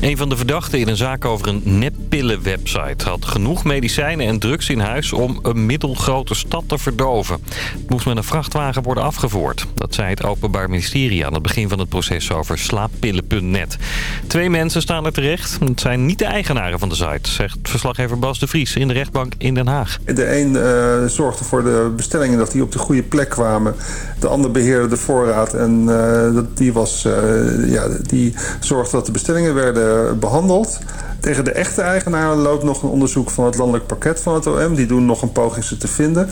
Een van de verdachten in een zaak over een neppillenwebsite had genoeg medicijnen en drugs in huis om een middelgrote stad te verdoven. Het moest met een vrachtwagen worden afgevoerd. Dat zei het Openbaar Ministerie aan het begin van het proces over slaappillen.net. Twee mensen staan er terecht. Het zijn niet de eigenaren van de site, zegt verslaggever Bas de Vries in de rechtbank in Den Haag. De een uh, zorgde voor de bestellingen dat die op de goede plek kwamen. De ander beheerde de voorraad en uh, die, was, uh, ja, die zorgde dat de bestellingen werden behandeld. Tegen de echte eigenaren loopt nog een onderzoek van het landelijk pakket van het OM. Die doen nog een poging ze te vinden.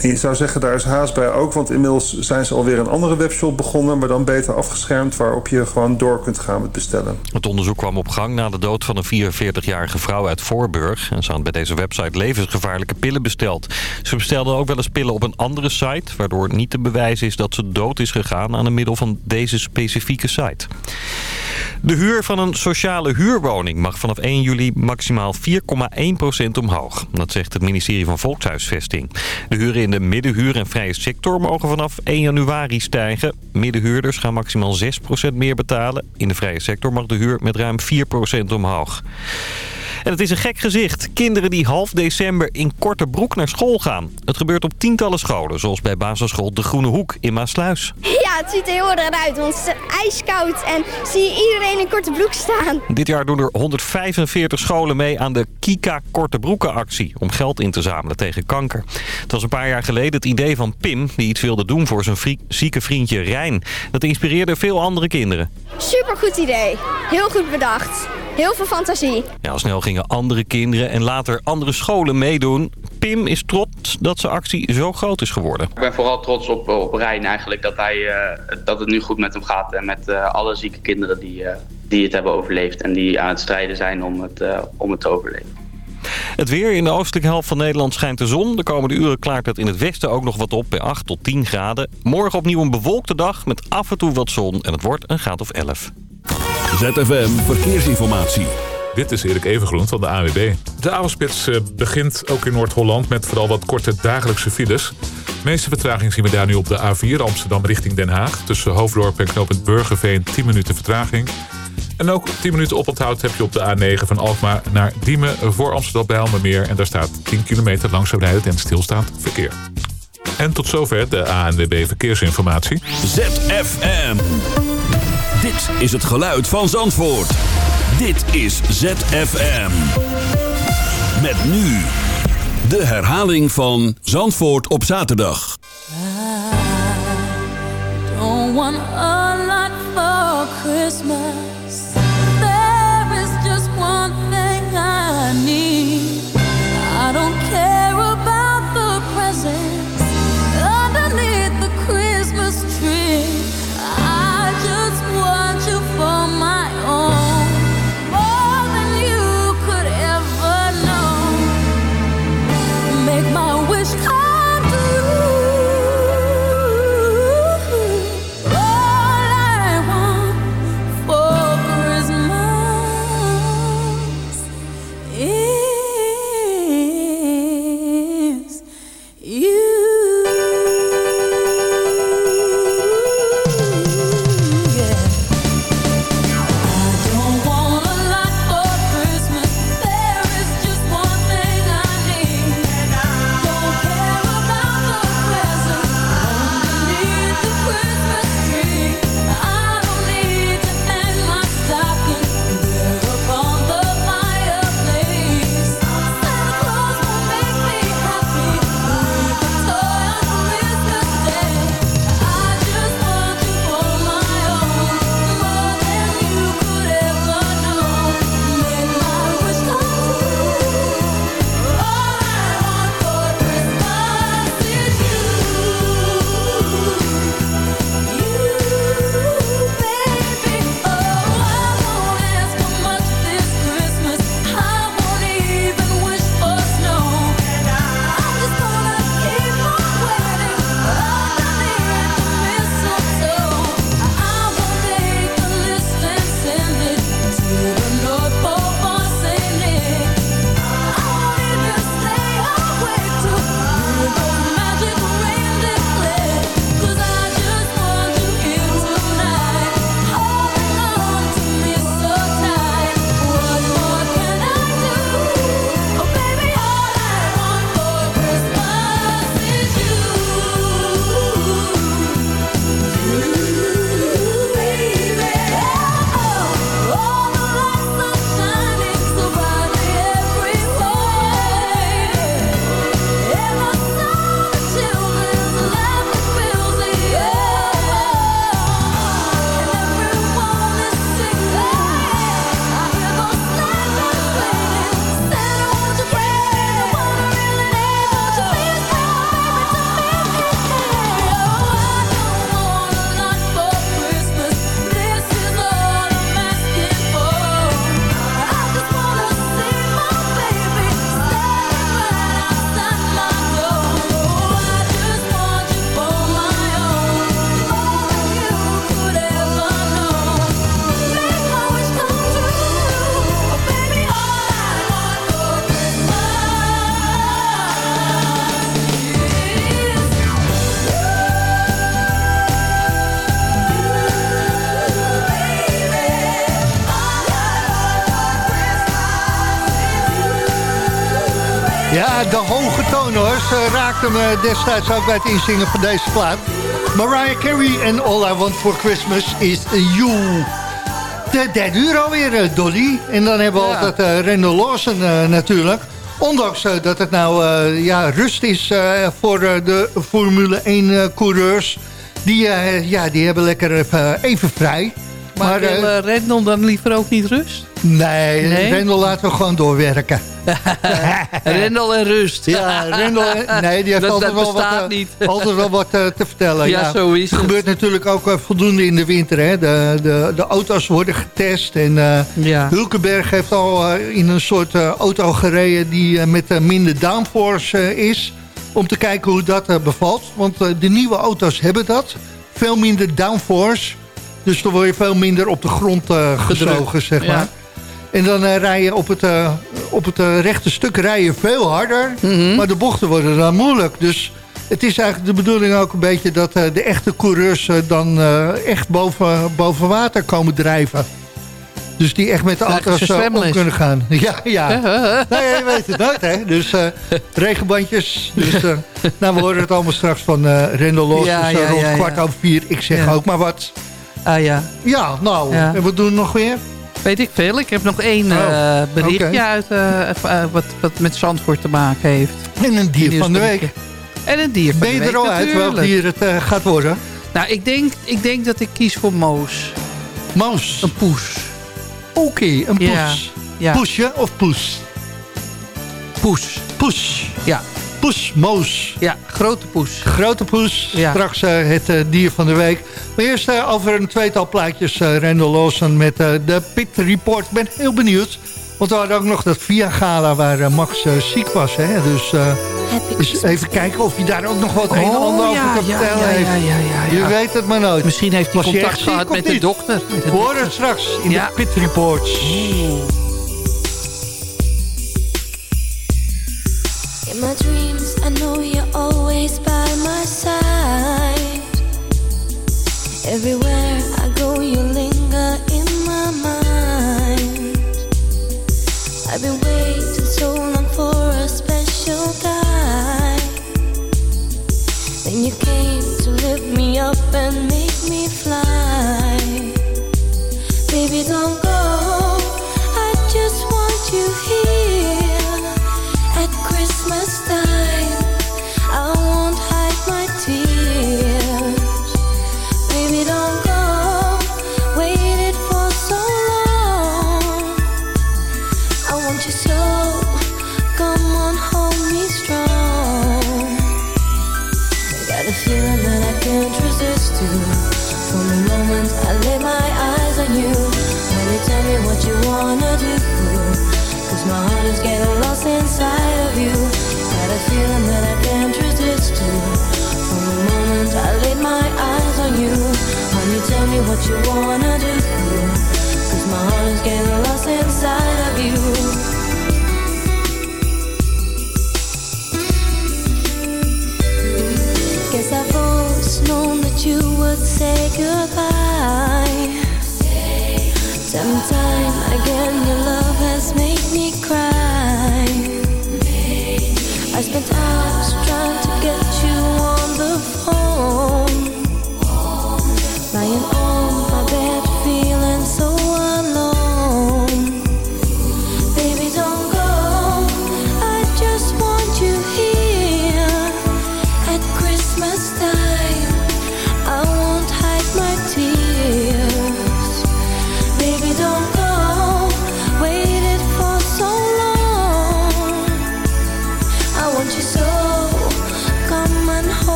En je zou zeggen, daar is haast bij ook. Want inmiddels zijn ze alweer een andere webshop begonnen... maar dan beter afgeschermd waarop je gewoon door kunt gaan met bestellen. Het onderzoek kwam op gang na de dood van een 44-jarige vrouw uit Voorburg. En ze had bij deze website levensgevaarlijke pillen besteld. Ze bestelde ook wel eens pillen op een andere site... waardoor niet te bewijzen is dat ze dood is gegaan... aan de middel van deze specifieke site. De huur van een sociale huurwoning mag vanaf 1 juli maximaal 4,1% omhoog. Dat zegt het ministerie van Volkshuisvesting. De huren in de middenhuur en vrije sector mogen vanaf 1 januari stijgen. Middenhuurders gaan maximaal 6% meer betalen. In de vrije sector mag de huur met ruim 4% omhoog. En het is een gek gezicht. Kinderen die half december in korte broek naar school gaan. Het gebeurt op tientallen scholen, zoals bij basisschool De Groene Hoek in Maasluis. Ja, het ziet er heel erg uit, want het is ijskoud en zie je iedereen in korte broek staan. Dit jaar doen er 145 scholen mee aan de Kika Korte Broeken actie... om geld in te zamelen tegen kanker. Het was een paar jaar geleden het idee van Pim... die iets wilde doen voor zijn zieke vriendje Rijn. Dat inspireerde veel andere kinderen. Supergoed idee. Heel goed bedacht. Heel veel fantasie. Ja, al snel gingen andere kinderen en later andere scholen meedoen. Pim is trots dat zijn actie zo groot is geworden. Ik ben vooral trots op, op Rijn eigenlijk. Dat, hij, uh, dat het nu goed met hem gaat. En met uh, alle zieke kinderen die, uh, die het hebben overleefd. En die aan het strijden zijn om het, om het te overleven. Het weer in de oostelijke helft van Nederland schijnt de zon. De komende uren klaart het in het westen ook nog wat op bij 8 tot 10 graden. Morgen opnieuw een bewolkte dag met af en toe wat zon. En het wordt een graad of 11. ZFM Verkeersinformatie. Dit is Erik Evengroen van de AWB. De avondspits begint ook in Noord-Holland met vooral wat korte dagelijkse files. De meeste vertraging zien we daar nu op de A4 Amsterdam richting Den Haag. Tussen Hoofddorp en knooppunt Burgerveen 10 minuten vertraging. En ook 10 minuten oponthoud heb je op de A9 van Alkmaar naar Diemen voor Amsterdam bij Helmermeer. En daar staat 10 kilometer langzaam rijden en stilstaand verkeer. En tot zover de ANWB Verkeersinformatie. ZFM. Dit is het geluid van Zandvoort. Dit is ZFM. Met nu de herhaling van Zandvoort op zaterdag. Want a lot for Christmas. De hoge toon hoor. Ze raakte me destijds ook bij het inzingen van deze plaat. Mariah Carey en All I Want For Christmas is You. De derde uur alweer, eh, Dolly. En dan hebben we Ja. altijd uh, Randall Lawson eh, natuurlijk. Ondanks dat het nou ja, rust is voor de Formule 1 eh, coureurs. Die, ja, die hebben lekker even, even vrij. Maar, eh, wil Rendel dan liever ook niet rust? nee, Nee? Randall laten we gewoon doorwerken. Rendel en rust. Ja, Rendel, nee, die heeft Dat- altijd, dat wel wat, eh, altijd wel wat eh, te vertellen. Ja, zo is het. gebeurt natuurlijk ook eh, voldoende in de winter. Hè. De, de, de auto's worden getest. En eh Ja. Hulkenberg heeft al eh, in een soort eh, auto gereden die eh, met eh, minder downforce eh, is. Om te kijken hoe dat eh, bevalt. Want eh, de nieuwe auto's hebben dat. Veel minder downforce. Dus dan word je veel minder op de grond eh, gezogen, zeg ja. En dan eh, rij je op het, eh, op het eh, rechte stuk rij je veel harder. Mhm. Maar de bochten worden dan moeilijk. Dus het is eigenlijk de bedoeling ook een beetje... dat de echte coureurs dan echt boven, boven water komen drijven. Dus die echt met de auto's om kunnen gaan. Ja, ja. nou ja, je weet het nooit, hè. Dus regenbandjes. Dus, nou, we horen het allemaal straks van eh Rendel Los. Ja, dus, ja, rond ja, kwart over vier. Ik zeg ook maar wat. Ah ja, Ja, nou, en wat doen we nog weer? Weet ik veel. Ik heb nog één Oh, eh, berichtje uit eh, eh, wat, wat met Zandvoort te maken heeft. En een dier van de week. En een dier van Ben de je er al uit welk dier het gaat worden? Nou, ik denk, ik denk dat ik kies voor Moos. Moos. Een poes. Oké, een poes. Ja, ja. Poesje of poes? Poes. Poes. Ja, Poes, moos. ja, grote poes. Grote poes. Ja. Straks eh, het eh, dier van de week. Maar eerst eh, over een tweetal plaatjes. eh Randall Lawson met eh, de Pit Report. Ik ben heel benieuwd. Want we hadden ook nog dat Via Gala waar Max ziek was. Hè? Dus eh, eens even kijken of hij daar ook nog wat een en ander over ja, te ja, vertellen ja, heeft. ja, ja, ja, Je ja. weet het maar nooit. Misschien heeft hij contact gehad met de dokter. Met de We horen dokter. het straks in Ja. de Pit Reports. My dreams, I know you're always by my side. Everywhere I go, you linger in my mind. I've been waiting so long for a special guy. Then you came to lift me up and make me fly. Baby, don't Cause my heart is getting lost inside of you. Got a feeling that I can't resist you. From the moment I laid my eyes on you, you tell me what you wanna my heart is getting lost inside of you. Guess I've always known that you would say goodbye. Time and time again, your love I spent hours trying to get you on the phone.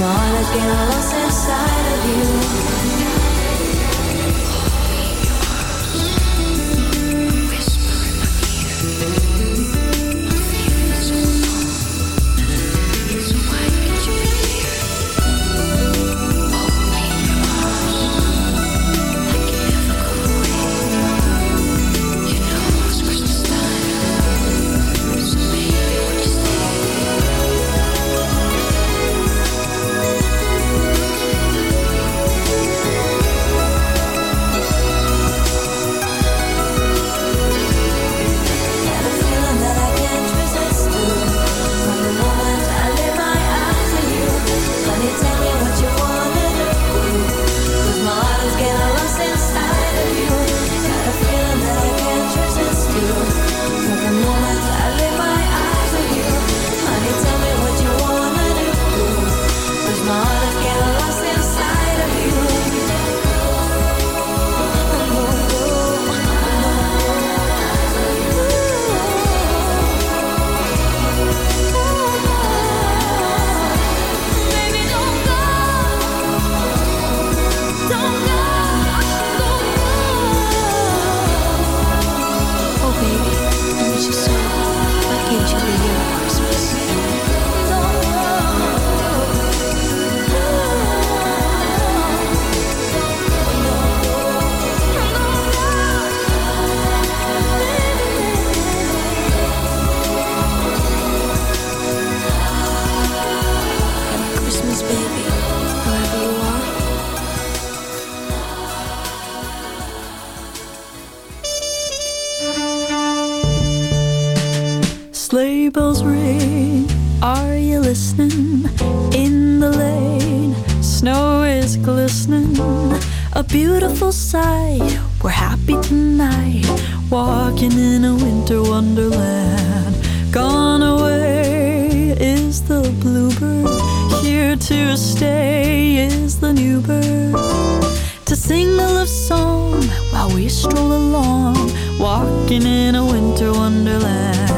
My heart is getting lost inside of you. A beautiful sight. We're happy tonight, walking in a winter wonderland. Gone away is the bluebird. Here to stay is the new bird. To sing a love song while we stroll along, walking in a winter wonderland.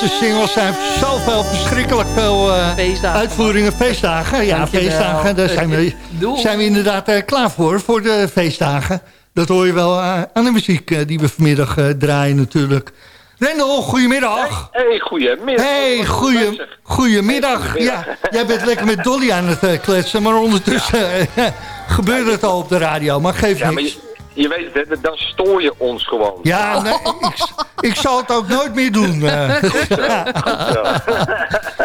Deze singles zijn zoveel verschrikkelijk veel eh, Feestdagen. uitvoeringen. Feestdagen, ja, Dankjewel. feestdagen. Daar zijn we, zijn we inderdaad eh, klaar voor, voor de feestdagen. Dat hoor je wel eh, aan de muziek die we vanmiddag eh, draaien natuurlijk. Rendel, goedemiddag. Hey, goedemiddag. Hey, goeie, goedemiddag. Ja, jij bent lekker met Dolly aan het kletsen, maar ondertussen gebeurt het al op de radio. Maar geef Ja, maar niks. je, je weet, het, dan stoor je ons gewoon. Ja, nee, ik, ik zal het ook nooit meer doen. eh.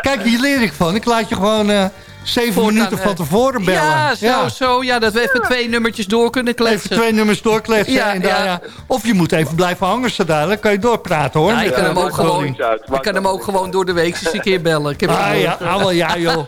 Kijk, hier leer ik van. Ik laat je gewoon eh, zeven Voortaan, minuten van eh, tevoren bellen. Ja, zo, zo. Ja, dat we even twee nummertjes door kunnen kletsen. Even twee nummers doorkletsen. Ja, en daarna, ja. Of je moet even blijven hangen, zo dadelijk kan je doorpraten hoor. Ja, ik kan hem ook gewoon, ik kan hem ook gewoon door de week eens een keer bellen. Ik heb Ah ja, ah, wel, ja joh.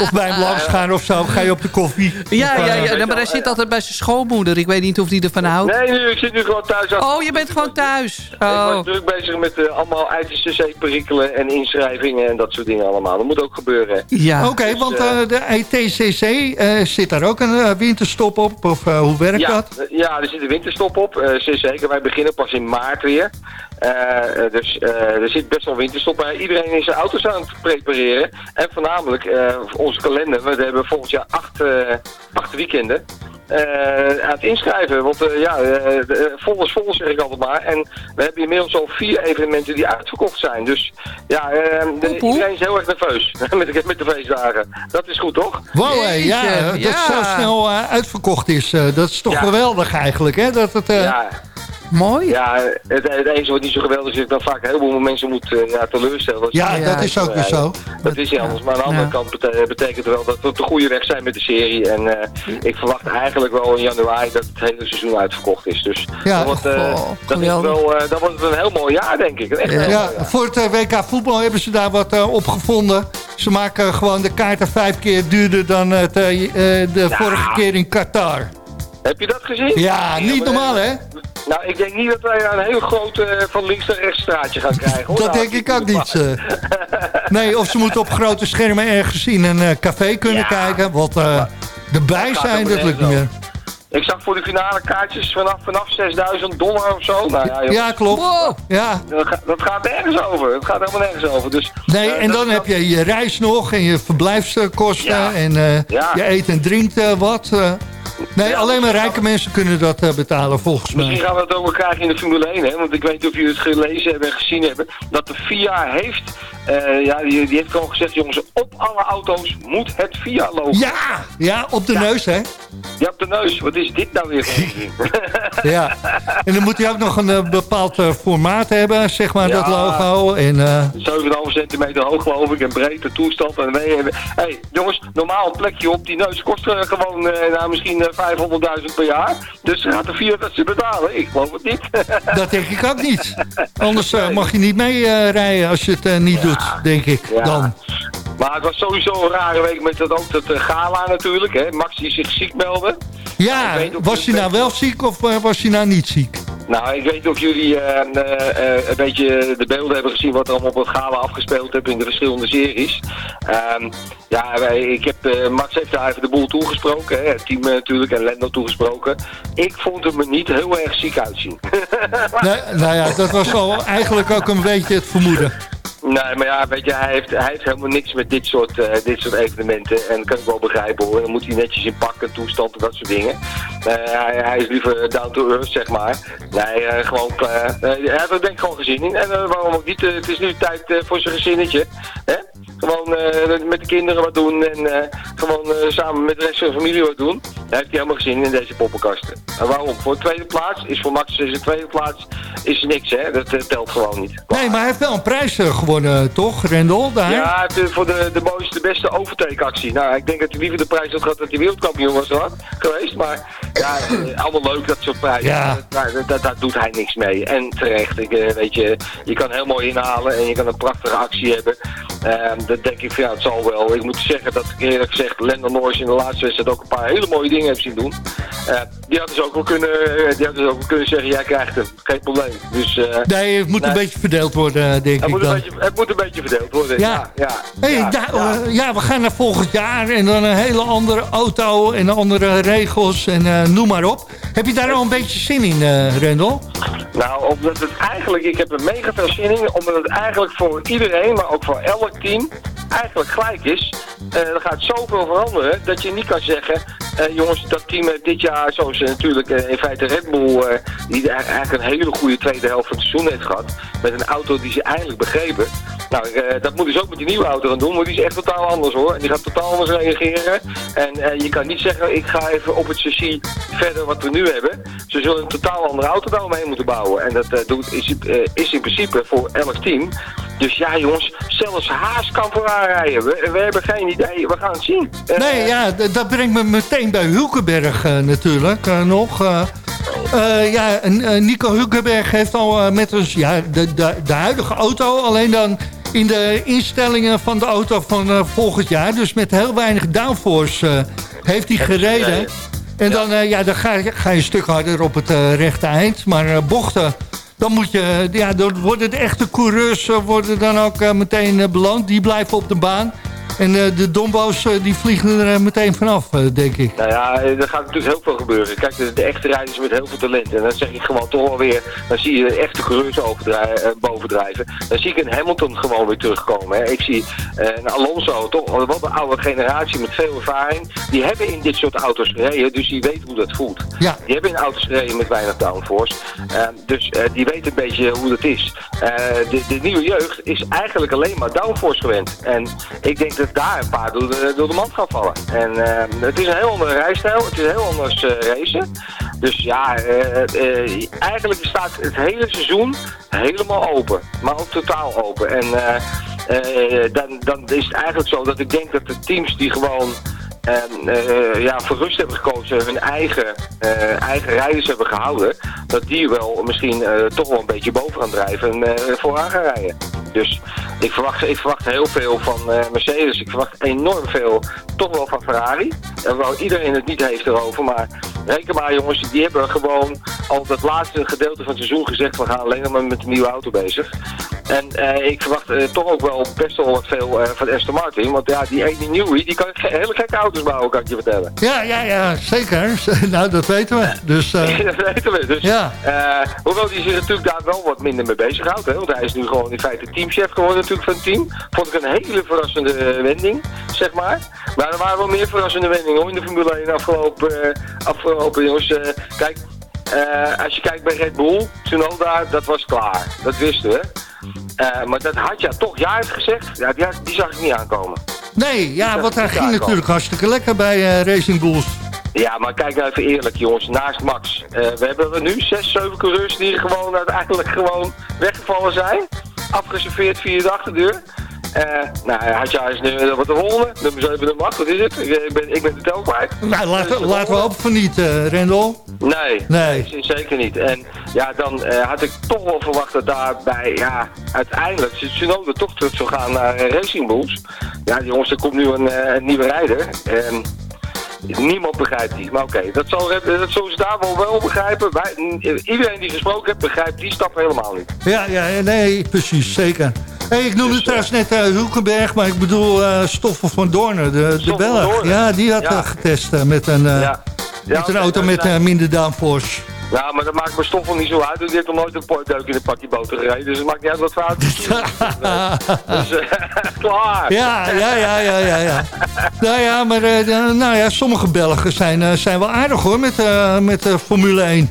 Of bij hem langs gaan of zo, ga je op de koffie. Ja, Of, ja, eh, ja, nou, maar hij zit altijd bij zijn schoonmoeder. Ik weet niet of die ervan houdt. Nee, nu, ik zit nu gewoon thuis. achter- Oh, je bent gewoon thuis. Ik Oh. was druk bezig met eh, allemaal ITCC-perikelen en inschrijvingen en dat soort dingen allemaal. Dat moet ook gebeuren. Ja. Oké, Dus, want de ETCC, eh, zit daar ook een eh, winterstop op? Of eh, hoe werkt Ja, dat? eh, ja, er zit een winterstop op. eh, zeker. Wij beginnen pas in maart weer. Eh, eh, dus eh, er zit best wel winterstop. Maar iedereen is zijn auto's aan het prepareren. En voornamelijk eh, voor onze kalender. We hebben volgend jaar acht, eh, acht weekenden. Eh, aan het inschrijven. Want eh, ja, vol is vol zeg ik altijd maar. En we hebben inmiddels al vier evenementen die uitverkocht zijn. Dus ja, eh, de- poep. iedereen is heel erg nerveus met, de, met de feestdagen. Dat is goed toch? Wow, hé, ja, dat het ja. zo snel eh, uitverkocht is. eh, dat is toch Ja. geweldig eigenlijk, hè? Dat het, eh, Ja, Mooi. Ja, het, het enige wat niet zo geweldig is, is dat vaak een heleboel mensen moet eh, ja, teleurstellen. Ja, ze- dat is ook weer zo. Dat is niet anders. Maar aan de andere Ja. kant bete- betekent het wel dat we op de goede weg zijn met de serie. En eh, ik verwacht eigenlijk wel in januari dat het hele seizoen uitverkocht is. Dus Ja. dat, wordt, eh, Goh, dat, is wel, eh, dat wordt een heel mooi jaar, denk ik. Echt heel Ja, voor het eh, WK voetbal hebben ze daar wat eh, op gevonden. Ze maken gewoon de kaarten vijf keer duurder dan het, eh, eh, de vorige keer in Qatar. Heb je dat gezien? Ja, niet maar- normaal hè? Nou, ik denk niet dat wij een heel groot eh, van links naar rechts straatje gaan krijgen. Hoor. Dat Nou, denk ik ook niet. eh. Nee, of ze moeten op grote schermen ergens in een eh, café kunnen Ja. kijken. Want eh erbij gaat zijn, dat lukt niet meer. Ik zag voor de finale kaartjes vanaf, vanaf 6000 dollar of zo. Nou ja, Ja, klopt. Wow. Ja. Dat, gaat, dat gaat nergens over. Het gaat helemaal nergens over. Dus, Nee, en dat- dan dat- heb je je reis nog en je verblijfskosten Ja. en eh, Ja. je eet en drinkt eh, wat. Nee, alleen maar misschien rijke mensen kunnen dat eh, betalen volgens Misschien mij. gaan we het wel krijgen in de Formule 1, hè? Want ik weet niet of jullie het gelezen hebben en gezien hebben. Dat de FIA heeft eh, ja, die, die heeft gewoon gezegd, jongens, op alle auto's moet het VIA-logo. Ja, ja, op de neus, hè? Ja, op de neus. Wat is dit nou weer? Ja. En dan moet hij ook nog een eh, bepaald eh, formaat hebben, zeg maar, dat logo. En, eh, 7,5 centimeter hoog geloof ik en breedte toestand. En wij hebben... hey, jongens, normaal een plekje op die neus kost gewoon nou, misschien eh, 500.000 per jaar. Dus gaat de VIA dat ze betalen? Ik geloof het niet. dat denk ik ook niet. Anders mag je niet mee rijden als je het niet doet, denk ik. Ja. Dan. Maar het was sowieso een rare week met dat, ook dat eh, gala natuurlijk. Hè. Max die zich ziek meldde. Ja, of was je hij nou wel ziek of eh, was hij nou niet ziek? Nou, ik weet niet of jullie eh, een beetje de beelden hebben gezien wat er allemaal op het gala afgespeeld hebben in de verschillende series. Ehm, ja, wij, ik heb, Max heeft daar even de boel toegesproken, hè, het team natuurlijk en Lendo toegesproken. Ik vond hem er niet heel erg ziek uitzien. Nee, nou ja, dat was wel eigenlijk ook een beetje het vermoeden. Nee, maar ja, weet je, hij heeft, hij heeft helemaal niks met dit soort, eh, dit soort evenementen. En dat kan ik wel begrijpen hoor. Dan moet hij netjes in pakken, toestand en dat soort dingen. Eh, hij, is liever down to earth, zeg maar. Nee, eh, gewoon, hij heeft er denk ik gewoon gezin in. En waarom ook niet? Het is nu tijd voor zijn gezinnetje. Hè? Gewoon met de kinderen wat doen en gewoon samen met de rest van de familie wat doen. Daar heeft hij helemaal gezin in deze poppenkasten. En waarom? Voor de tweede plaats is voor Max zijn tweede plaats is niks, hè? Dat eh, telt gewoon niet. Nee, maar hij heeft wel een prijs eh, gewonnen, toch, Rendel? Daar? Ja, hij heeft, eh, voor de, de mooiste, beste overtakeactie. Nou, ik denk dat hij liever de prijs had gehad dat hij wereldkampioen was geweest. Maar ja, allemaal leuk dat soort prijzen. Ja. Daar, daar, daar doet hij niks mee. En terecht, ik, weet je, je kan heel mooi inhalen en je kan een prachtige actie hebben. Ehm, dat denk ik van ja, het zal wel. Ik moet zeggen dat ik eerlijk gezegd Lando Norris in de laatste wedstrijd ook een paar hele mooie dingen heb zien doen. Eh, die hadden ze ook wel kunnen, eh, die hadden ze ook wel kunnen zeggen, jij krijgt hem, geen probleem. Dus, eh, Nee, het moet een beetje verdeeld worden, denk het ik moet, een dan. beetje, het moet een beetje verdeeld worden. Ja. Ja, ja, Hey, ja, ja, we gaan naar volgend jaar en dan een hele andere auto en andere regels en noem maar op. Heb je daar al een beetje zin in, Rendel? Nou, omdat het eigenlijk, ik heb er mega veel zin in, omdat het eigenlijk voor iedereen, maar ook voor elk team, eigenlijk gelijk is. Eh, er gaat zoveel veranderen dat je niet kan zeggen, eh, jongens, dat team heeft dit jaar, zoals eh, natuurlijk eh, in feite Red Bull, eh, die eigenlijk een hele goede tweede helft van het seizoen heeft gehad, met een auto die ze eigenlijk begrepen. Nou, eh, dat moeten ze ook met die nieuwe auto gaan doen, maar die is echt totaal anders hoor. En die gaat totaal anders reageren. En eh, je kan niet zeggen, ik ga even op het chassis verder wat we nu hebben. Ze zullen een totaal andere auto daaromheen moeten bouwen. En dat eh, is, eh, is in principe voor elk team. Dus ja jongens, zelfs Haas kan vooraan rijden. We, we hebben geen idee, we gaan het zien. Eh, Nee, ja, dat brengt me meteen bij Hulkenberg eh, natuurlijk eh, nog. ja, Nico Hulkenberg heeft al met ons, ja, de, de, de huidige auto, alleen dan in de instellingen van de auto van volgend jaar, dus met heel weinig downforce heeft hij gereden. En dan, ja, dan ga, je- ga je een stuk harder op het rechte eind, maar bochten... Dan moet je, ja, dan worden de echte coureurs eh, worden dan ook eh, meteen eh, beloond. Die blijven op de baan. En eh, de dombo's eh, die vliegen er eh, meteen vanaf, denk ik. Nou ja, er gaat natuurlijk heel veel gebeuren. Kijk, de, de echte rijders met heel veel talent. En dan zeg ik gewoon toch wel weer, dan zie je de echte coureurs bovendrijven. Dan zie ik een Hamilton gewoon weer terugkomen. Hè. Ik zie een Alonso, toch wat een oude generatie met veel ervaring. Die hebben in dit soort auto's gereden, dus die weten hoe dat voelt. Ja. Die hebben in auto's gereden met weinig downforce. Eh, dus die weten een beetje hoe dat is. De, de nieuwe jeugd is eigenlijk alleen maar downforce gewend. En ik denk dat daar een paar door de, mand gaan vallen. En eh, het is een heel andere rijstijl. Het is heel anders eh, racen. Dus ja, eh, eh, eigenlijk staat het hele seizoen helemaal open. Maar ook totaal open. En dan, dan is het eigenlijk zo dat ik denk dat de teams die gewoon en eh, ja, voor rust hebben gekozen, hun eigen, eh, eigen rijders hebben gehouden, dat die wel misschien eh, toch wel een beetje boven gaan drijven en vooraan gaan rijden. Dus ik verwacht, ik verwacht heel veel van Mercedes, ik verwacht enorm veel toch wel van Ferrari. En wel iedereen het niet heeft erover, maar reken maar jongens, die hebben gewoon al het laatste gedeelte van het seizoen gezegd, we gaan alleen maar met de nieuwe auto bezig. En eh, ik verwacht eh, toch ook wel best wel wat veel eh, van Aston Martin. Want ja, die ene Newey, die kan ge- hele gekke auto's bouwen, kan ik je vertellen. Ja, ja, ja, zeker. nou, dat weten we. Dus, dat weten we. Dus, Ja. hoewel hij zich natuurlijk daar wel wat minder mee bezighoudt. Hè, want hij is nu gewoon in feite teamchef geworden natuurlijk van het team. Vond ik een hele verrassende wending, zeg maar. Maar er waren wel meer verrassende wendingen hoor, in de Formule 1 afgelopen, afgelopen jongens. Kijk, als je kijkt bij Red Bull, Tsunoda, dat was klaar. Dat wisten we. Eh, maar dat had ja toch heeft gezegd. Ja, die, die zag ik niet aankomen. Nee, ja, Dat want hij ging natuurlijk hartstikke lekker bij eh, Racing Bulls. Ja, maar kijk nou even eerlijk jongens, naast Max. eh, we hebben er nu zes, zeven coureurs die gewoon uiteindelijk gewoon weggevallen zijn. Afgeserveerd via de achterdeur. Eh nou, Hadja is nu wat de volgende. Nummer 7, nummer 8, wat is het? Ik, ben, ik ben de tel kwijt. Nou, laten, Dus laten we hopen van niet, eh Rendel. Nee, Nee. zeker niet. En ja, dan eh, had ik toch wel verwacht dat daarbij, ja, uiteindelijk Tsunoda toch terug zou gaan naar eh, Racing Bulls. Ja, jongens, er komt nu een, eh, een nieuwe rijder. En niemand begrijpt die. Maar oké, dat, zal, dat zullen ze daar wel wel begrijpen. Wij, iedereen die gesproken heeft, begrijpt die stap helemaal niet. Ja, ja, nee, precies, zeker. Hey, ik noemde Dus, trouwens net eh Hulkenberg, maar ik bedoel eh Stoffel van Doornen, de, de Belg. Ja, die had Ja. eh, getest eh, met een, eh, Ja. Met een auto met eh, minder downforce. Ja, maar dat maakt mijn stoffel niet zo uit. Die heeft nog nooit een deuk in een pakje boter gereden. Dus het maakt niet uit wat fout is. dus eh, klaar. Ja, ja, ja, ja, ja. ja. nou ja, maar eh, nou ja, sommige Belgen zijn, eh, zijn wel aardig hoor met, eh, met eh, Formule 1.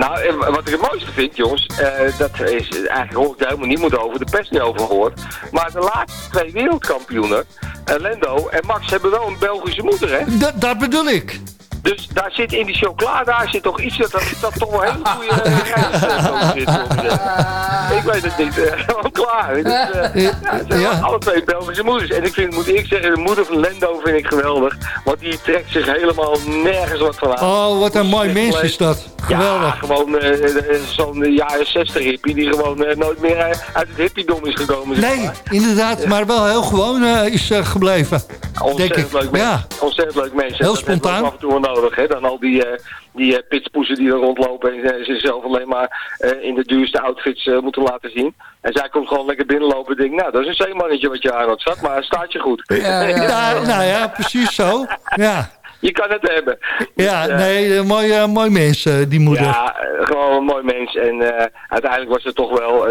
Nou, en wat ik het mooiste vind, jongens, eh, dat is eigenlijk hoor ik er helemaal niemand over, de pers niet over gehoord. Maar de laatste twee wereldkampioenen, eh, Lendo en Max, hebben wel een Belgische moeder, hè? Dat bedoel ik. Dus daar zit in die chocola, daar zit toch iets dat, dat toch wel hele goede uh, zit. moet ik. Ik weet het niet, eh, gewoon klaar. Dus, eh, ja, het zijn Ja. alle twee Belgische moeders. En ik vind, moet eerlijk zeggen, de moeder van Lendo vind ik geweldig. Want die trekt zich helemaal nergens wat van aan. Oh, wat een mooi mens is dat. Ja, Geweldig. gewoon eh, eh, zo'n jaren 60 hippie die gewoon eh, nooit meer eh, uit het hippiedom is gekomen. zeg Nee, inderdaad, maar wel heel gewoon eh, is eh, gebleven. Denk Ontzettend ik. leuk mens. Ja. Ontzettend leuk mens. Heel spontaan. af en toe nodig. Hè? Dan al die, eh die eh, pitspoezen die er rondlopen en eh, zichzelf alleen maar eh, in de duurste outfits moeten laten zien. En zij komt gewoon lekker binnenlopen en denkt, nou dat is een zeemannetje wat je aan had zat, maar staat je goed. Ja, nou ja, precies zo. Ja, Je kan het hebben. ja Dus, nee, een mooi, mooi mens, die moeder. Ja, gewoon een mooi mens. En eh, uiteindelijk was het toch wel,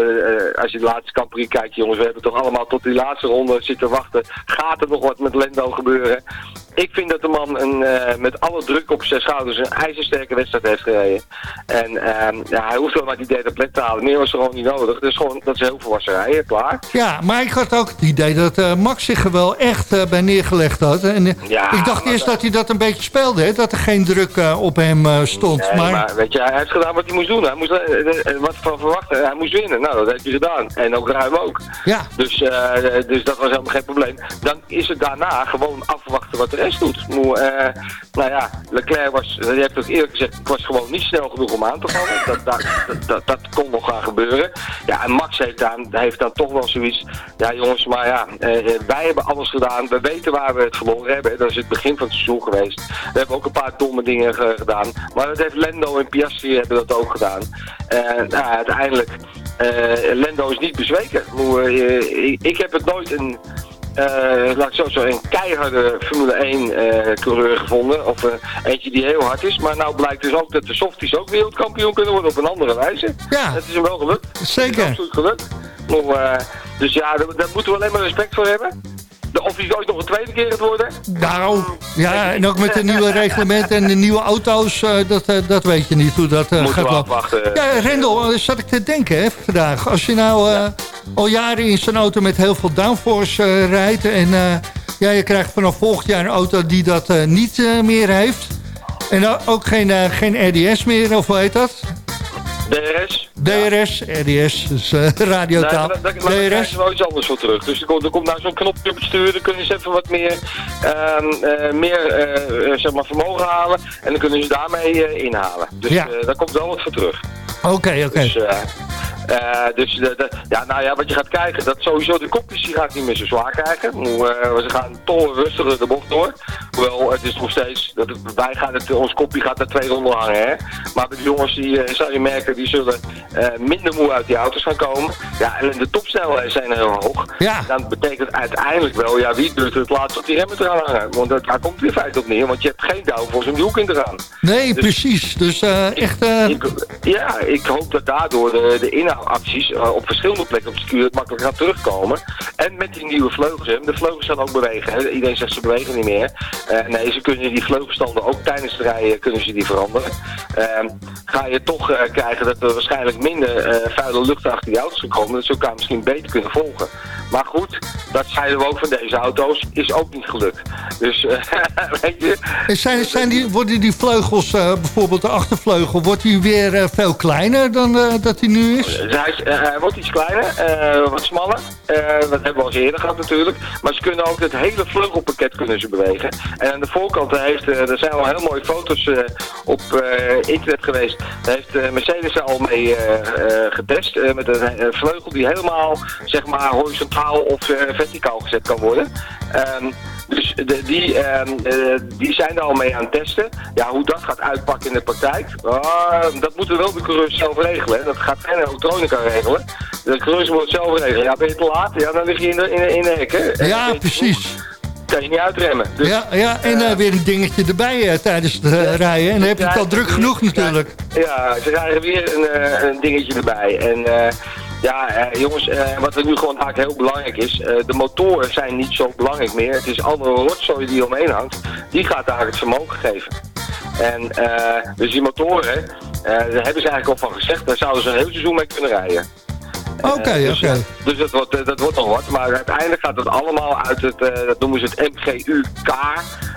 als je de laatste Campri kijkt, jongens, we hebben toch allemaal tot die laatste ronde zitten wachten. Gaat er nog wat met Lendo gebeuren? Ik vind dat de man een, eh, met alle druk op zijn schouders een ijzersterke wedstrijd heeft gereden. En ehm, ja, hij hoeft wel maar die derde plek te halen. Meer was er gewoon niet nodig. Dus gewoon, dat is heel volwassen rijden, klaar. Ja, maar ik had ook het idee dat eh, Max zich er wel echt eh, bij neergelegd had. En, Ja, ik dacht eerst dat- hij dat een beetje speelde, hè, dat er geen druk op hem stond. Nee, maar, maar, weet je, hij heeft gedaan wat hij moest doen. Hij moest, wat van verwachten, hij moest winnen. Nou, dat heeft hij gedaan. En ook ruim ook. ja, Dus, dus dat was helemaal geen probleem. Dan is het daarna gewoon afwachten wat de rest doet. Eh, nou ja, Leclerc was, je hebt ook eerlijk gezegd, ik was gewoon niet snel genoeg om aan te vallen. Dat, dat, dat, dat, dat kon nog gaan gebeuren. Ja, en Max heeft dan, heeft dan toch wel zoiets. Ja jongens, maar ja, eh, eh, wij hebben alles gedaan. We weten waar we het verloren hebben. Dat is het begin van het seizoen geweest. We hebben ook een paar domme dingen ge- gedaan. Maar dat heeft Lendo en Piastri hebben dat ook gedaan. En nou, uiteindelijk, Lendo is niet bezweken. Ik, heb het nooit een, laat ik zo zeggen, een keiharde Formule 1 eh, coureur gevonden. Of eh, eentje die heel hard is. Maar nou blijkt dus ook dat de softies ook wereldkampioen kunnen worden op een andere wijze. Ja. Dat is hem wel gelukt. zeker. Absoluut gelukt. Moe, eh, dus ja, daar, daar moeten we alleen maar respect voor hebben. Of hij ooit nog een tweede keer gaat worden. Nou, ja, en ook met de nieuwe reglementen en de nieuwe auto's, eh, dat, eh, dat weet je niet hoe dat eh, Moeten gaat lopen. afwachten. Ja, Rendel, eh, zat ik te denken hè, vandaag. Als je nou eh, al jaren in zo'n auto met heel veel downforce eh, rijdt... en eh, ja, je krijgt vanaf volgend jaar een auto die dat eh, niet meer heeft... en ook geen, geen RDS meer, of hoe heet dat? DRS. DRS, RDS, dus Nee, radiotaal. maar daar, krijgen DRS, ze wel iets anders voor terug. Dus er komt, er komt nou zo'n knopje op het stuur, dan kunnen ze even wat meer, ehm, eh, meer zeg maar vermogen halen. En dan kunnen ze daarmee inhalen. Dus Ja. daar komt wel wat voor terug. oké, oké. Dus, dus de, de- ja, nou ja, wat je gaat krijgen, dat sowieso de kopjes die gaat niet meer zo zwaar krijgen. Eh, ze gaan toch rustiger de bocht door. Hoewel, het is nog steeds, dat, wij gaan het, ons kopje gaat er twee ronden hangen, hè. Maar de jongens, die eh, zou je merken, die zullen eh, minder moe uit die auto's gaan komen. Ja, en de topsnelheden zijn heel hoog. Ja. Dan betekent uiteindelijk wel, ja, wie durft het laatst op die remmen te gaan hangen? Want daar komt weer feit op neer, want je hebt geen downforce om die hoek in te gaan. Nee, precies. Dus eh, echt... eh, Ik, ja, ik hoop dat daardoor de, de inhoud acties eh, op verschillende plekken op het circuit makkelijk gaan terugkomen. En met die nieuwe vleugels, de vleugels gaan ook bewegen. Hè. Iedereen zegt ze bewegen niet meer. Eh, nee, ze kunnen die vleugelstanden ook tijdens het rijden kunnen ze die veranderen. Ehm, ga je toch eh, krijgen dat er waarschijnlijk minder eh, vuile lucht achter die auto's gekomen. Dat ze elkaar misschien beter kunnen volgen. Maar goed, dat zeiden we ook van deze auto's, is ook niet gelukt. Dus, eh, weet je... En zijn, zijn die, worden die vleugels, eh, bijvoorbeeld de achtervleugel, wordt die weer eh, veel kleiner dan dat die nu is? Hij, hij wordt iets kleiner, wat smaller. Dat hebben we al eens eerder gehad natuurlijk. Maar ze kunnen ook het hele vleugelpakket kunnen ze bewegen. En aan de voorkant heeft, er zijn al heel mooie foto's op internet geweest. Daar heeft Mercedes er al mee getest. met een vleugel die helemaal zeg maar horizontaal of eh, verticaal gezet kan worden. Ehm, dus de, die, ehm, eh, die zijn er al mee aan het testen. Ja, hoe dat gaat uitpakken in de praktijk, ah, dat moeten wel de coureurs zelf regelen. hè. Dat gaat geen elektronica regelen. De coureurs moeten het zelf regelen. Ja, ben je te laat? Ja, dan lig je in de, in de, in de hek, hè? Ja, precies. kan je niet uitremmen. Dus, Ja, ja en eh, weer een dingetje erbij tijdens het rijden. En dan heb je het al druk genoeg natuurlijk. Ja, ze krijgen weer een, een dingetje erbij. En ja, eh, jongens, eh, wat er nu gewoon eigenlijk heel belangrijk is, eh, de motoren zijn niet zo belangrijk meer. Het is andere rotzooi die omheen hangt, die gaat eigenlijk het vermogen geven. En eh, dus die motoren, eh, daar hebben ze eigenlijk al van gezegd, daar zouden ze een heel seizoen mee kunnen rijden. Oké, Eh, dus, oké. dus dat wordt, eh, dat wordt nog wat. Maar uiteindelijk gaat het allemaal uit het, eh, dat noemen ze het MGU-K.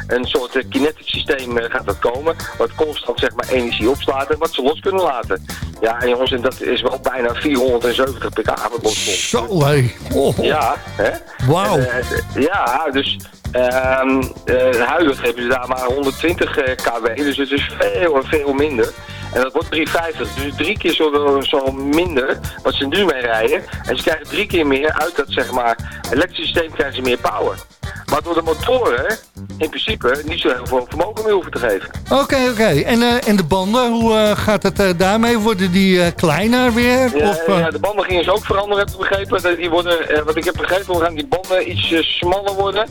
Een soort uh, kinetic systeem gaat dat komen. Wat constant zeg maar energie opslaat en wat ze los kunnen laten. Ja, en jongens, en dat is wel bijna 470 pk wat loskomt. Zo, hé. Oh. Ja, hè? Wauw. Ja, dus ehm eh, huidig hebben ze daar maar 120 eh, kW, dus het is veel en veel minder. En dat wordt 350, dus drie keer zo, zo minder wat ze nu mee rijden. En ze krijgen drie keer meer uit dat zeg maar elektrische systeem krijgen ze meer power. Waardoor de motoren in principe niet zo heel veel vermogen meer hoeven te geven. Oké, oké. En, eh, en de banden, hoe eh, gaat het eh, daarmee? Worden die kleiner weer? Ja, of, ja, de banden gingen ze ook veranderen, heb ik begrepen. Die worden, wat ik heb begrepen, gaan die banden iets smaller worden.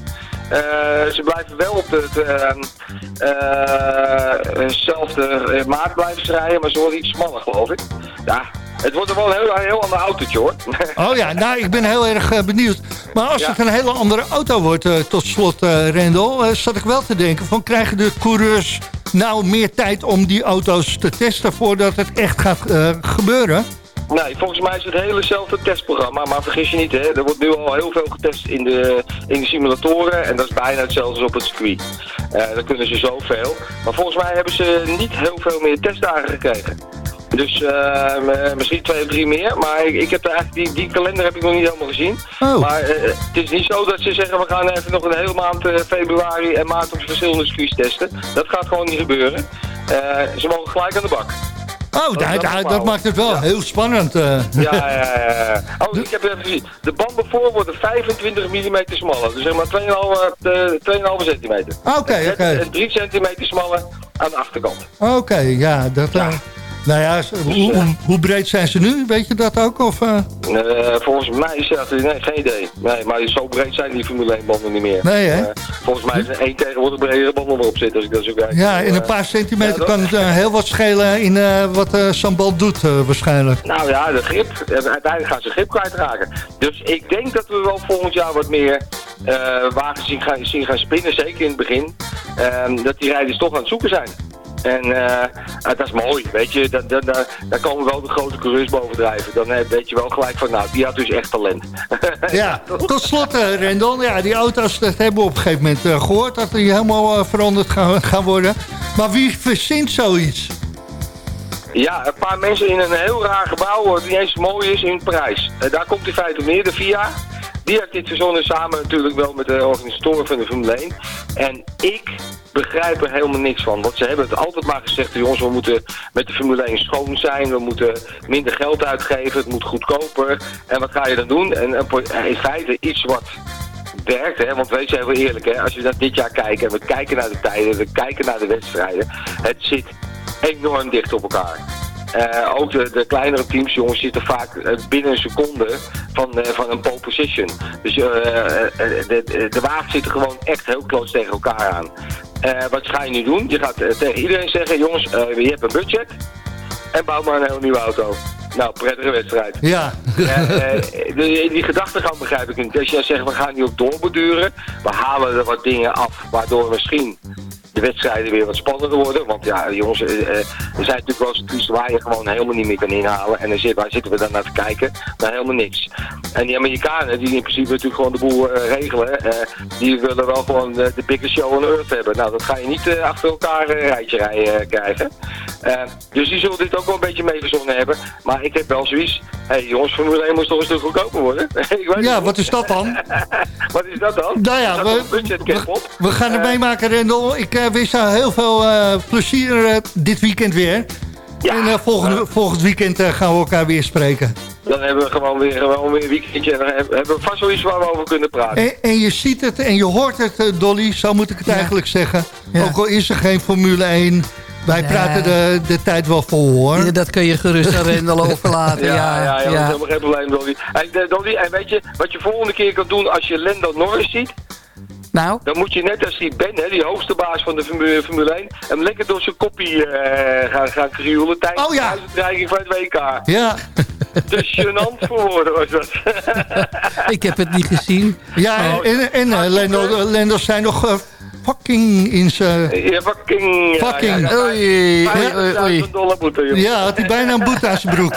Eh, ze blijven wel op de, de, eh, eh, hetzelfde maat blijven rijden, maar ze worden iets smaller, geloof ik. Ja, het wordt er wel een heel, een heel ander autootje, hoor. Oh ja, nou, ik ben heel erg benieuwd. Maar als Ja. het een hele andere auto wordt, tot slot, eh Rendel... eh, zat ik wel te denken, van krijgen de coureurs nou meer tijd om die auto's te testen... voordat het echt gaat gebeuren? Nee, volgens mij is het helezelfde testprogramma, maar vergis je niet, hè, er wordt nu al heel veel getest in de, in de simulatoren en dat is bijna hetzelfde als op het circuit. Eh dan kunnen ze zoveel, maar volgens mij hebben ze niet heel veel meer testdagen gekregen. Dus eh, m- misschien twee of drie meer, maar ik, ik heb eigenlijk die, die kalender heb ik nog niet helemaal gezien. Oh. Maar eh, het is niet zo dat ze zeggen we gaan even nog een hele maand eh, februari en maart op verschillende circuits testen. Dat gaat gewoon niet gebeuren. Eh, ze mogen gelijk aan de bak. Oh, da- dat da- maakt het wel heel spannend. eh. Ja, ja, ja, ja. Oh, ik heb even gezien. De banden voor worden 25 mm smaller. Dus zeg maar 2,5 eh, 2,5 centimeter. Oké, oké. En 3 centimeter smaller aan de achterkant. Oké, ja, dat... eh, nou ja, z- hoe, hoe, hoe breed zijn ze nu? Weet je dat ook? Of, eh? Eh, volgens mij is dat, nee, geen idee. Nee, maar zo breed zijn die Formule 1 banden niet meer. Nee, hè? Eh, volgens mij is er één tegenwoordig bredere banden erop zitten als ik dat zo kijk. Ja, in een Eh, paar centimeter ja, kan het eh, heel wat schelen in eh, wat eh Sambal doet eh, waarschijnlijk. Nou ja, de grip. Uiteindelijk gaan ze grip kwijtraken. Dus ik denk dat we wel volgend jaar wat meer eh, wagens zien gaan, zien gaan spinnen, zeker in het begin. Ehm, dat die rijders toch aan het zoeken zijn. En eh, ah, dat is mooi, weet je. Dan, daar komen wel de grote coureurs bovendrijven. Dan eh, weet je wel gelijk van, nou, die had dus echt talent. Ja, tot slot eh, Rendel. Ja, die auto's, dat hebben we op een gegeven moment eh, gehoord... dat die helemaal veranderd gaan, gaan worden. Maar wie verzint zoiets? Ja, een paar mensen in een heel raar gebouw, niet eens mooi is in Parijs. Eh, daar komt in feite op neer, de VIA. Die heeft dit verzonnen samen natuurlijk wel met de organisatoren van de Formule 1. En ik begrijp er helemaal niks van. Want ze hebben het altijd maar gezegd, jongens, we moeten met de Formule 1 schoon zijn. We moeten minder geld uitgeven, het moet goedkoper. En wat ga je dan doen? En, in feite iets wat werkt, hè? want wees even eerlijk, hè? als we naar dit jaar kijken en we kijken naar de tijden, we kijken naar de wedstrijden, het zit enorm dicht op elkaar. Eh, ook de, de kleinere teams, jongens, zitten vaak eh, binnen een seconde van, eh, van een pole position. Dus de, de, wagens zitten gewoon echt heel close tegen elkaar aan. Wat ga je nu doen? Je gaat tegen iedereen zeggen, jongens, je hebt een budget en bouw maar een heel nieuwe auto. Nou, prettige wedstrijd. Ja. De- die gedachtegang begrijp ik niet. Als jij zegt, we gaan niet op doorbeduren, we halen er wat dingen af, waardoor misschien wedstrijden weer wat spannender worden. Want ja, jongens, eh, eh, er zijn natuurlijk wel circuits waar je gewoon helemaal niet meer kan inhalen. En dan zit, waar zitten we dan naar te kijken? Naar helemaal niks. En die Amerikanen, die in principe natuurlijk gewoon de boel eh, regelen, die willen wel gewoon de biggest show on earth hebben. Nou, dat ga je niet achter elkaar een rijtje rijden krijgen. Dus die zullen dit ook wel een beetje meegezonden hebben. Maar ik heb wel zoiets, hé hey, jongens, Formule 1 moest toch een stuk goedkoper worden? ik weet Ja, niet. wat is dat dan? Wat is dat dan? Nou ja, dat we-? We gaan het meemaken, Rendel. Ik wens jou heel veel eh, plezier eh, dit weekend weer. Ja. en eh, volgende, volgend weekend eh, gaan we elkaar weer spreken. Dan hebben we gewoon weer, gewoon weer een weekendje en dan hebben we vast wel iets waar we over kunnen praten. En, en je ziet het en je hoort het, Dolly, zo moet ik het eigenlijk zeggen. Ja. Ook al is er geen Formule 1, wij Nee. praten de, de tijd wel vol, hoor. Ja, dat kun je gerust aan Rendel overlaten. Ja, Ja, ja, ja, dat is helemaal geen probleem, Dolly. En, Dolly, en weet je, wat je volgende keer kan doen als je Lando Norris ziet? Nou, Dan moet je net als die Ben, hè, die hoogste baas van de Formule, Formule 1, hem lekker door zijn koppie eh, gaan, gaan krioelen tijdens Oh, ja. de uitdreiging van het WK. Ja, Te gênant voor woorden was dat. ik heb het niet gezien. ja Oh. en, en eh, Lendo, Lendo zijn nog eh, fucking in zijn... Ja, fucking... Fucking. Ja, ja, Oei, oei, oei, 50.000 oei. dollar boete. Ja, had hij bijna een boete aan zijn broek.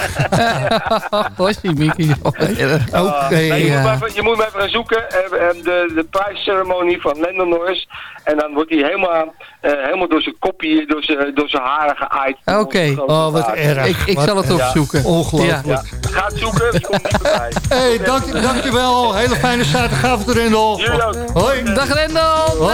Was die Mickey? Oké, Ah, nee, je, moet maar even, je moet maar even gaan zoeken, eh, eh, de, de prijsceremonie van Lando Norris. En dan wordt hij helemaal, eh, helemaal door zijn koppie, door zijn, door zijn haren geaaid. Oké. Oh, wat erg. Ik, ik Wat zal het opzoeken. Ongelooflijk. Ja, ga het zoeken, je komt niet voorbij. Hey, dank, dankjewel. Hele fijne zaterdagavond, Rendel. Jullie ook. Hoi. Dag Rendel! Hoi.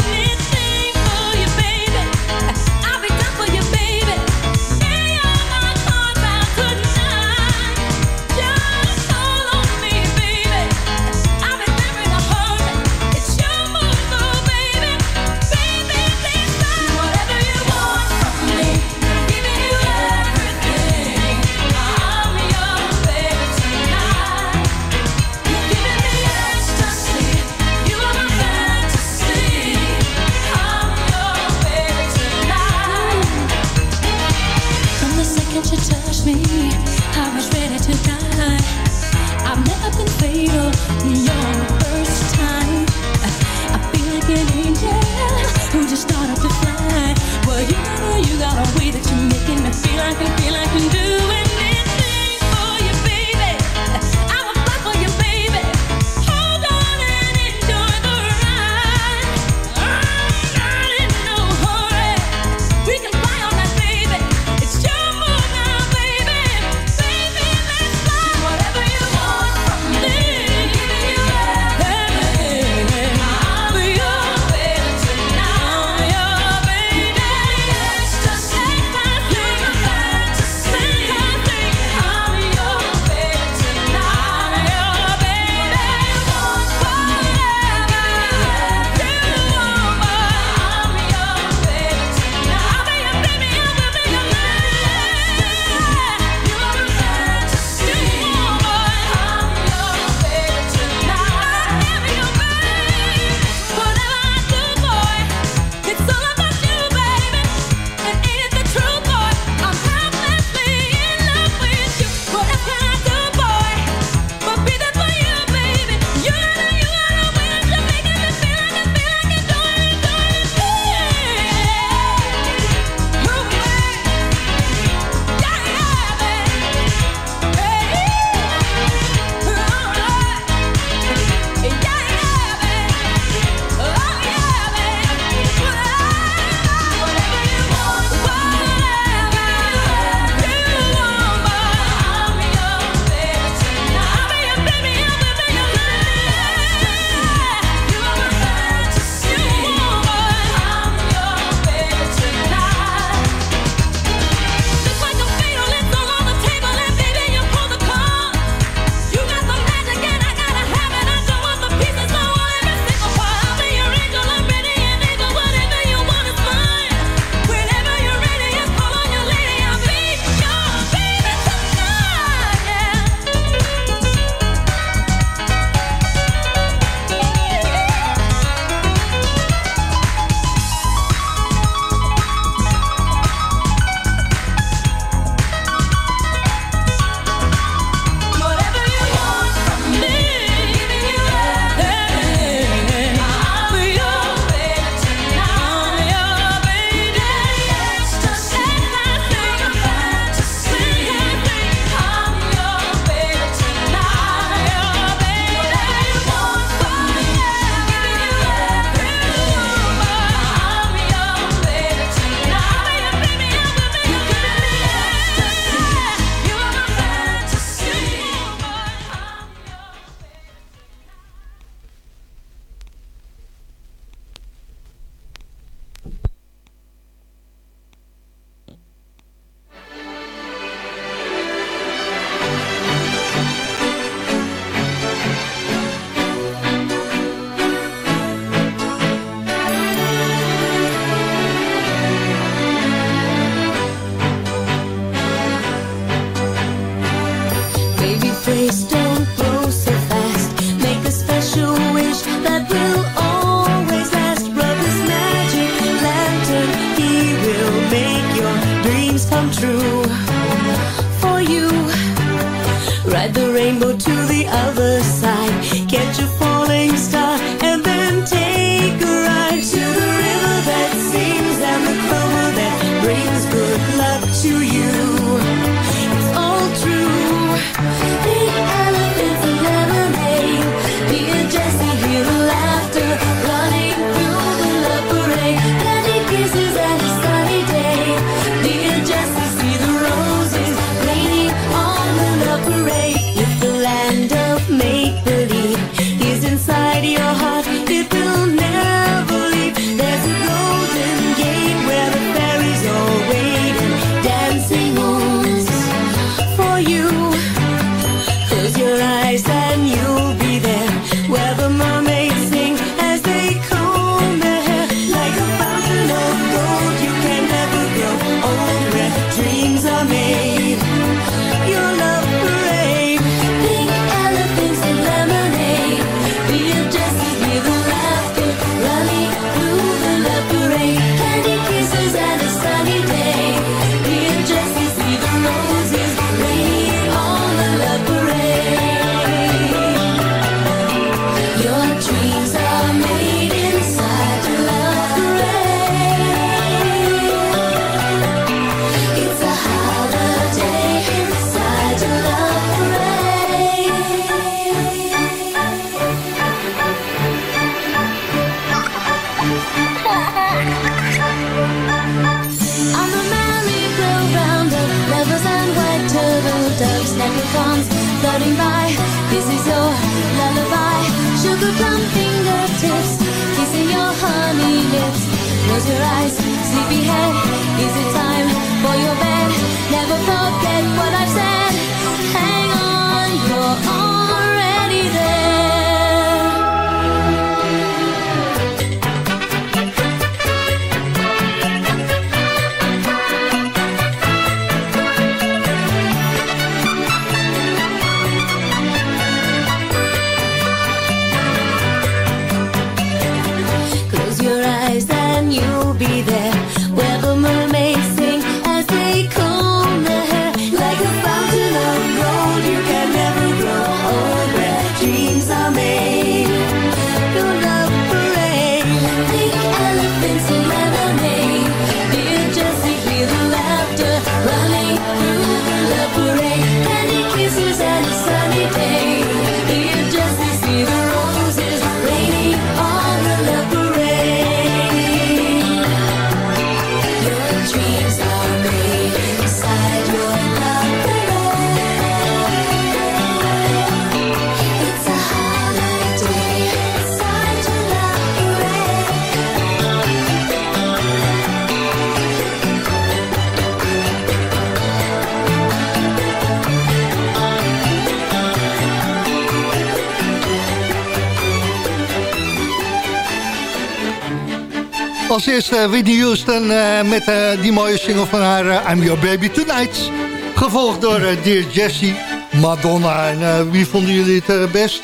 Als eerste Whitney Houston eh, met eh, die mooie single van haar eh, I'm Your Baby Tonight. Gevolgd door Dear Jessie, Madonna. En wie vonden jullie het best,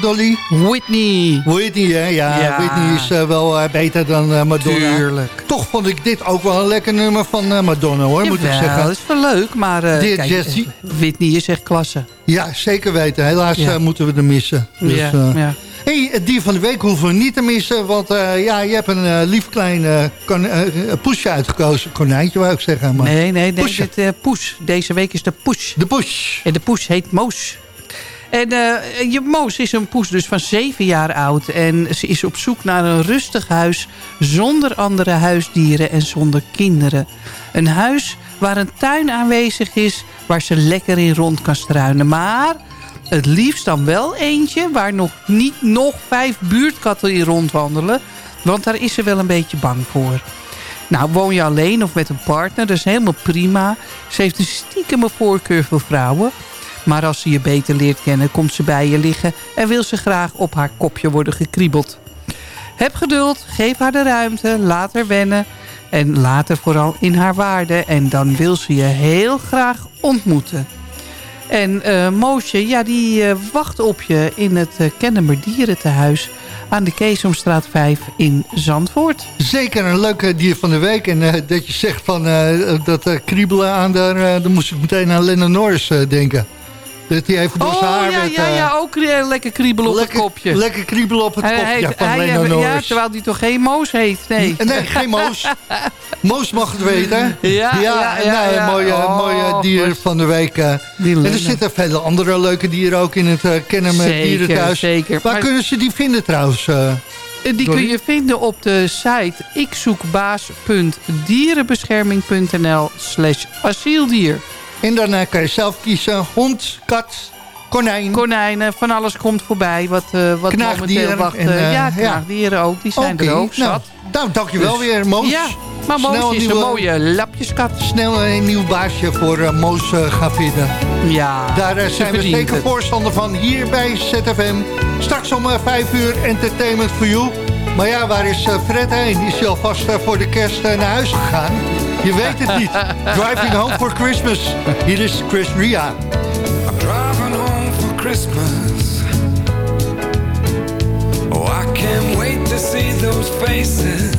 Dolly? Whitney. Whitney, hè? Ja, Ja. Whitney is wel beter dan Madonna. Tuurlijk. Toch vond ik dit ook wel een lekker nummer van Madonna, hoor, moet ik zeggen. dat is wel leuk, maar Dear kijk, Jessie. Whitney is echt klasse. Ja, zeker weten. Helaas Ja. moeten we er missen. Dus, ja, ja. Hey, het dier van de week hoeven we niet te missen. Want eh, ja, je hebt een eh, lief klein eh, poesje uitgekozen. Konijntje wou ik zeggen. Maar Nee, nee, nee. Poesje. Dit, poes. Deze week is de poes. De poes. En de poes heet Moos. En je Moos is een poes dus van zeven jaar oud. En ze is op zoek naar een rustig huis zonder andere huisdieren en zonder kinderen. Een huis waar een tuin aanwezig is waar ze lekker in rond kan struinen. Maar het liefst dan wel eentje waar nog niet nog vijf buurtkatten in rondwandelen. Want daar is ze wel een beetje bang voor. Nou, woon je alleen of met een partner, dat is helemaal prima. Ze heeft een stiekeme voorkeur voor vrouwen. Maar als ze je beter leert kennen, komt ze bij je liggen... en wil ze graag op haar kopje worden gekriebeld. Heb geduld, geef haar de ruimte, laat haar wennen... en laat haar vooral in haar waarde... en dan wil ze je heel graag ontmoeten. En eh Moosje, ja, die eh, wacht op je in het uh, Kennemer Dierentehuis... aan de Keesomstraat 5 in Zandvoort. Zeker een leuke dier van de week. En dat je zegt van dat kriebelen aan daar... dan moest ik meteen aan Lennon Norris denken. Dat hij even door zijn Oh, haar ja, werd, ja, eh, ja, ook eh, lekker kriebelen op lekker, het kopje. Lekker kriebelen op het Hij kopje heet- van hij- Lennon ja, terwijl hij toch geen Moos heet, nee. Nee, geen Moos. Moos mag het weten. Ja, ja, ja, nee, ja. mooie, Oh, mooie dier van de week. eh. En er zitten vele andere leuke dieren ook in het uh, Kennemer Zeker, zeker. Waar Maar- kunnen ze die vinden trouwens? Die kun je vinden op de site ikzoekbaas.dierenbescherming.nl slash asieldier. En dan eh, kan je zelf kiezen hond, kat, konijn. Konijnen, van alles komt voorbij. Wat, uh, wat Knaagdieren. wacht. En, uh, ja, knaagdieren ook. Die zijn okay, er ook nou, zat. Nou, dankjewel Dus- weer, Moos. Ja, maar Moos Snel is nieuwe- een mooie lapjeskat. Snel een nieuw baasje voor uh, Moos gaan vinden. Ja, Daar zijn we zeker het. voorstander van hier bij ZFM. Straks om 5 uur Entertainment for You. Maar ja, waar is uh, Fred heen? Is hij alvast uh, voor de kerst uh, naar huis gegaan? Je weet het niet. Driving home for Christmas. Hier is Chris Ria. I'm driving home for Christmas. Oh, I can't wait to see those faces.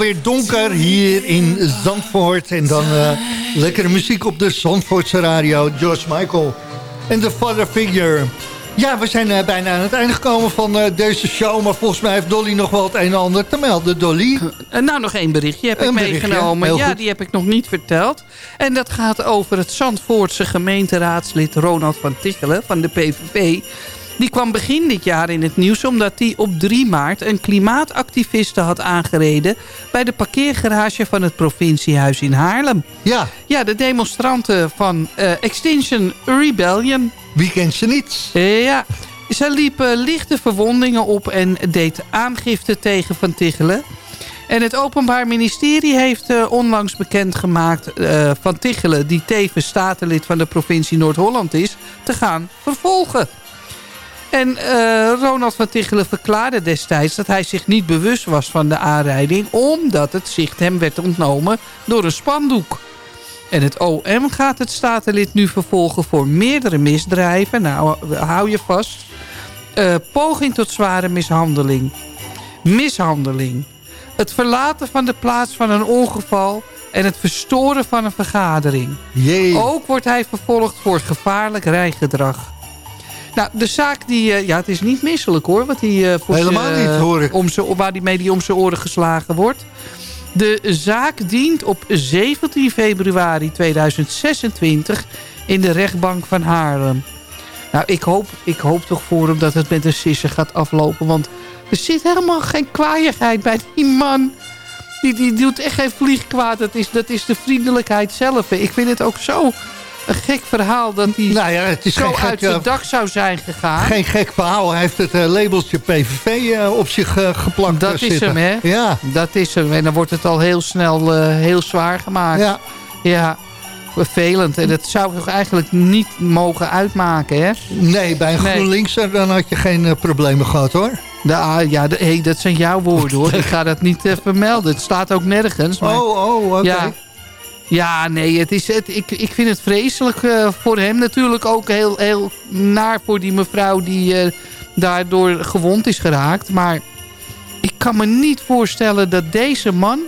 Alweer donker hier in Zandvoort. En dan eh, lekkere muziek op de Zandvoortse radio. George Michael en de Father Figure. Ja, we zijn eh, bijna aan het einde gekomen van eh, deze show. Maar volgens mij heeft Dolly nog wel het een en ander te melden. Dolly? Nou, nog één berichtje heb Een ik berichtje, meegenomen. heel Ja, goed. die heb ik nog niet verteld. En dat gaat over het Zandvoortse gemeenteraadslid Ronald van Tichelen van de PVV. Die kwam begin dit jaar in het nieuws omdat hij op 3 maart een klimaatactiviste had aangereden bij de parkeergarage van het provinciehuis in Haarlem. Ja. Ja, de demonstranten van eh, Extinction Rebellion. Wie kent ze niet? ja, ze liepen lichte verwondingen op en deed aangifte tegen Van Tichelen. En het Openbaar Ministerie heeft eh, onlangs bekendgemaakt eh Van Tichelen... die tevens statenlid van de provincie Noord-Holland is, te gaan vervolgen. En eh, Ronald van Tichelen verklaarde destijds dat hij zich niet bewust was van de aanrijding... omdat het zicht hem werd ontnomen door een spandoek. En het OM gaat het statenlid nu vervolgen voor meerdere misdrijven. Nou, hou je vast. Eh, poging tot zware mishandeling. Mishandeling. Het verlaten van de plaats van een ongeval... en het verstoren van een vergadering. Ook wordt hij vervolgd voor gevaarlijk rijgedrag. Nou, de zaak die... eh, ja, het is niet misselijk hoor. Wat die, eh, voor Helemaal niet, hoor ik. Om z'n- waar die mee die om zijn oren geslagen wordt. De zaak dient op 17 februari 2026 in de rechtbank van Haarlem. Nou, ik hoop, ik hoop toch voor hem dat het met een sisser gaat aflopen. Want er zit helemaal geen kwaaiigheid bij die man. Die, die doet echt geen vlieg kwaad. Dat is, dat is de vriendelijkheid zelf. Ik vind het ook zo een gek verhaal dat hij Nou ja, het is zo gek, uit zijn eh, dak zou zijn gegaan. Geen gek verhaal. Hij heeft het eh, labeltje PVV eh, op zich eh, geplakt. Dat is zitten. hem, hè? Ja. Dat is hem. En dan wordt het al heel snel heel zwaar gemaakt. Ja. Ja, vervelend. En dat zou toch eigenlijk niet mogen uitmaken, hè? Nee, bij een Nee. GroenLinkser dan had je geen problemen gehad, hoor. De, ja, de, hey, dat zijn jouw woorden, hoor. Ik ga dat niet vermelden. Het staat ook nergens. Maar, Oh, oh, oké. Ja, ja, nee, het is, het, ik, ik vind het vreselijk eh, voor hem. Natuurlijk ook heel, heel naar voor die mevrouw die eh, daardoor gewond is geraakt. Maar ik kan me niet voorstellen dat deze man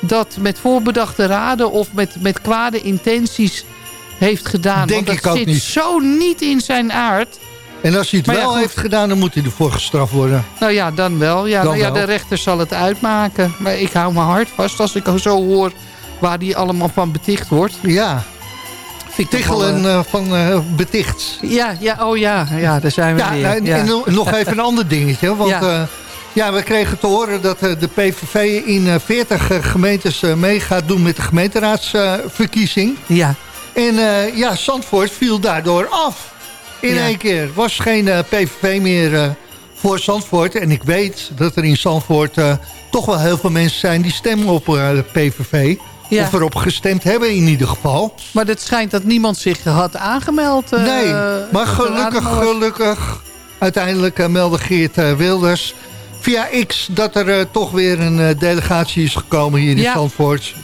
dat met voorbedachte raden of met, met kwade intenties heeft gedaan. Denk Want ik dat ook zit niet. zo niet in zijn aard. En als hij het Maar wel heeft gedaan, dan moet hij ervoor gestraft worden. Nou ja, dan wel. Ja, Dan nou ja, wel. de rechter zal het uitmaken. Maar ik hou mijn hart vast als ik zo hoor waar die allemaal van beticht wordt. Ja, wel, Tichelen eh, eh, van eh, beticht. ja, ja, oh ja, ja, daar zijn we Ja, weer. en, ja. en nog- even een ander dingetje. Want Ja. ja. ja, we kregen te horen dat de PVV in eh, 40 eh, gemeentes mee gaat doen met de gemeenteraadsverkiezing. ja. en ja, Zandvoort viel daardoor af. In één keer. Was geen PVV meer voor Zandvoort. En ik weet dat er in Zandvoort toch wel heel veel mensen zijn die stemmen op de PVV. Ja. Of erop gestemd hebben in ieder geval. Maar het schijnt dat niemand zich had aangemeld. eh, Nee, maar gelukkig, gelukkig. Uiteindelijk eh, meldde Geert eh, Wilders via X dat er toch weer een delegatie is gekomen hier in Ja. Zandvoort.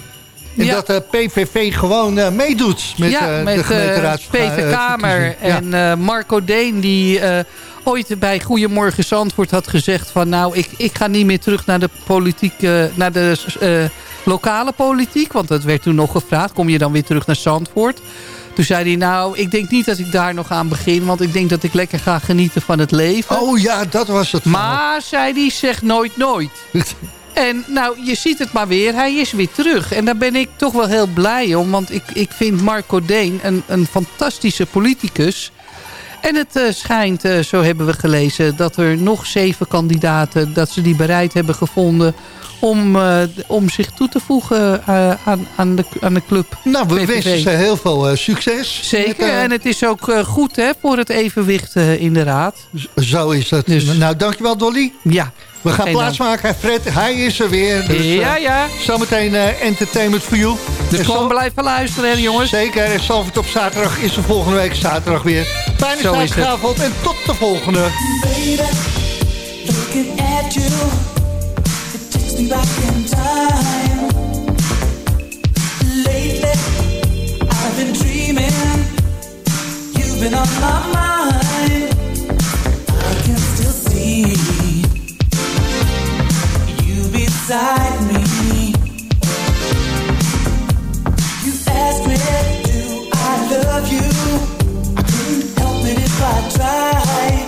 En Ja. dat de PVV gewoon meedoet met, ja, eh, met de gemeenteraadsverkiezing. Peter Kamer en Marco Deen... die ooit bij Goedemorgen Zandvoort had gezegd van... nou, ik, ik ga niet meer terug naar de politiek, naar de eh, lokale politiek. Want dat werd toen nog gevraagd. Kom je dan weer terug naar Zandvoort? Toen zei hij, nou, ik denk niet dat ik daar nog aan begin. Want ik denk dat ik lekker ga genieten van het leven. Oh ja, dat was het. Maar, zei hij, zeg nooit nooit. En nou, je ziet het maar weer. Hij is weer terug. En daar ben ik toch wel heel blij om. Want ik, ik vind Marco Deen een, een fantastische politicus. En het eh, schijnt, eh, zo hebben we gelezen... dat er nog zeven kandidaten... dat ze die bereid hebben gevonden... om, eh, om zich toe te voegen aan, aan, de, aan de club. Nou, we wensen ze heel veel succes. Zeker, Met, en het is ook goed hè, voor het evenwicht in de raad. Zo is het. Dus- Nou, dankjewel Dolly. Ja. We gaan plaatsmaken. Fred, hij is er weer. Dus, ja, ja. Zometeen entertainment for you. Dus gewoon blijven luisteren, hè, jongens. Zeker. En Salford op zaterdag is er volgende week zaterdag weer. Fijne Zo is het. zaterdagavond en tot de volgende. Baby, looking at you, it takes me back in time. Lately, I've been dreaming, you've been on my mind. I can still see you beside me. You asked me, do I love you? I tried.